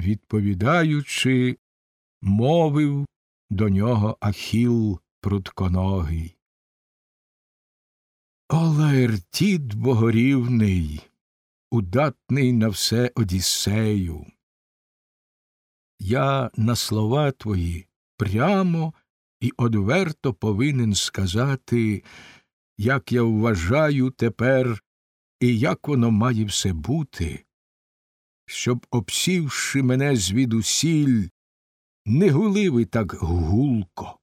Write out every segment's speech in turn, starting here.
відповідаючи, мовив до нього Ахіл прутконогий. Олаертід богорівний, удатний на все Одіссею. Я на слова твої прямо і одверто повинен сказати, як я вважаю тепер і як воно має все бути, щоб, обсівши мене звідусіль, не гуливи так гулко,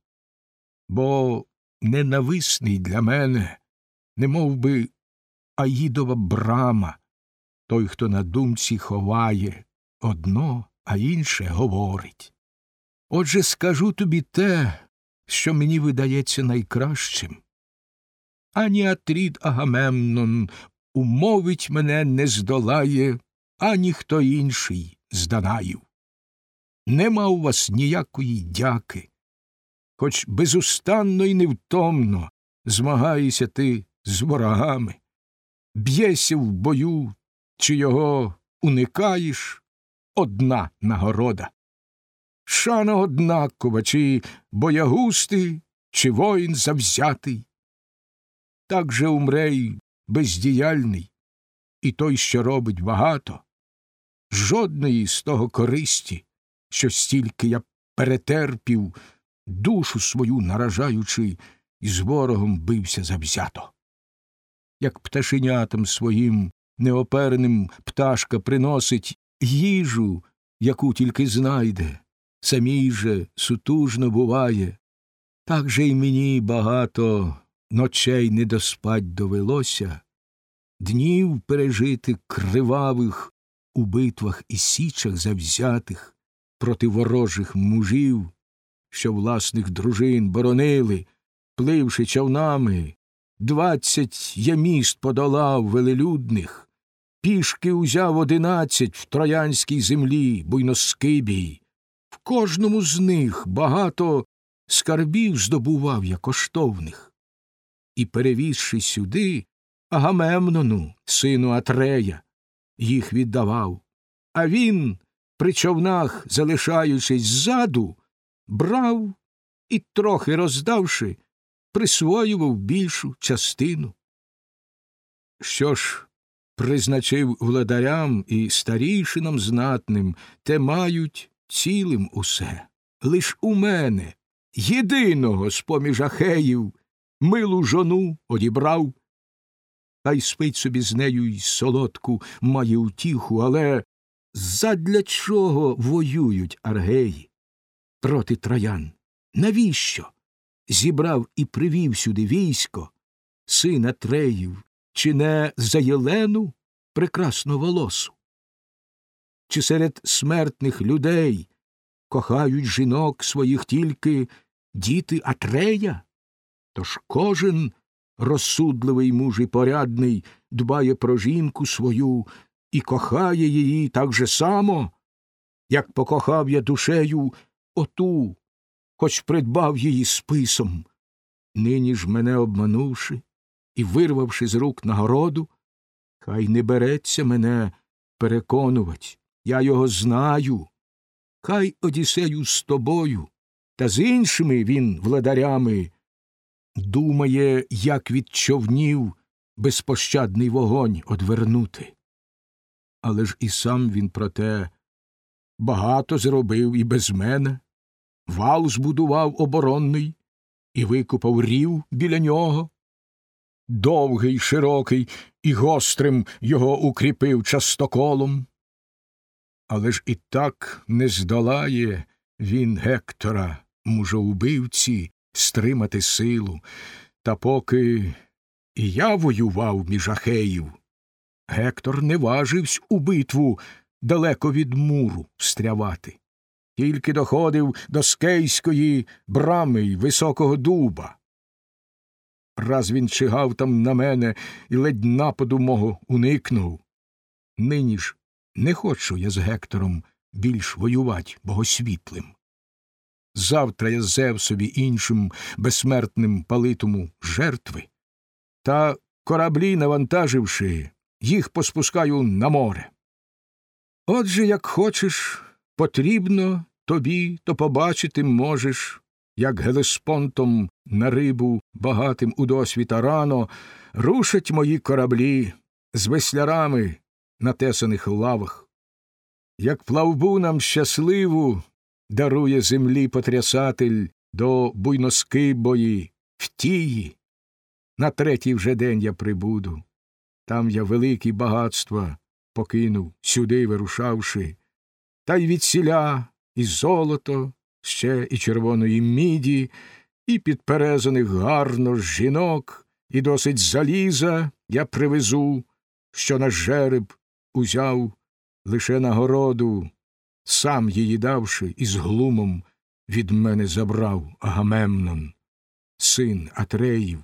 бо ненависний для мене, не мов би Аїдова брама, той, хто на думці ховає одно, а інше говорить. Отже, скажу тобі те, що мені видається найкращим. Ані Атрід Агамемнон умовить мене не здолає, ані хто інший з Данаїв. Нема у вас ніякої дяки, хоч безустанно і невтомно змагаєшся ти з ворогами, б'єся в бою, чи його уникаєш одна нагорода. Шана однакова, чи боягустий, чи воїн завзятий. Так же умре й бездіяльний, і той, що робить багато. Жодної з того користі, що стільки я перетерпів, душу свою наражаючи, і з ворогом бився завзято. Як пташенятам своїм неопереним пташка приносить їжу, яку тільки знайде, самій же сутужно буває, так же й мені багато ночей не доспать довелося, днів пережити кривавих у битвах і січах завзятих проти ворожих мужів, що власних дружин боронили, пливши човнами, двадцять я міст подолав велелюдних, пішки узяв одинадцять в троянській землі буйноскибій, в кожному з них багато скарбів здобував я коштовних. І, перевізши сюди, Агамемнону, сину Атрея, їх віддавав, а він, при човнах, залишаючись ззаду, брав і, трохи роздавши, присвоював більшу частину. Що ж призначив владарям і старішинам знатним, те мають цілим усе. Лиш у мене, єдиного з поміж ахеїв, милу жону одібрав, хай спить собі з нею й солодку має утіху, але задля чого воюють аргеї проти троян? Навіщо? Зібрав і привів сюди військо, сина Треїв, чи не за Єлену прекрасну волосу? Чи серед смертних людей кохають жінок своїх тільки діти Атрея? Тож кожен розсудливий муж і порядний дбає про жінку свою і кохає її так же само, як покохав я душею оту, хоч придбав її списом. Нині ж мене обманувши і вирвавши з рук нагороду, хай не береться мене переконувати, я його знаю. Хай Одіссею з тобою, та з іншими він владарями думає, як від човнів безпощадний вогонь одвернути. Але ж і сам він про те багато зробив і без мене, вал збудував оборонний і викупав рів біля нього. Довгий, широкий і гострим його укріпив частоколом. Але ж і так не здолає він Гектора, мужоубивці, стримати силу. Та поки і я воював між Ахеїв, Гектор не важився у битву далеко від муру встрявати, тільки доходив до скейської брами й високого дуба. Раз він чигав там на мене і ледь нападу мого уникнув. Нині ж не хочу я з Гектором більш воювать богосвітлим. Завтра я Зевсові іншим безсмертним палитому жертви, та кораблі, навантаживши, їх поспускаю на море. Отже, як хочеш, потрібно тобі, то побачити можеш, як Гелеспонтом на рибу багатим у досвіта рано рушать мої кораблі з веслярами на тесаних лавах. Як плавбу нам щасливу дарує землі потрясатель до буйноскибої втії, на третій вже день я прибуду. Там я великі багатства покинув, сюди вирушавши, та й відсіля і золото, ще і червоної міді, і підперезаних гарно жінок, і досить заліза я привезу, що на жереб узяв лише нагороду, сам її давши, і з глумом від мене забрав Агамемнон, син Атреїв,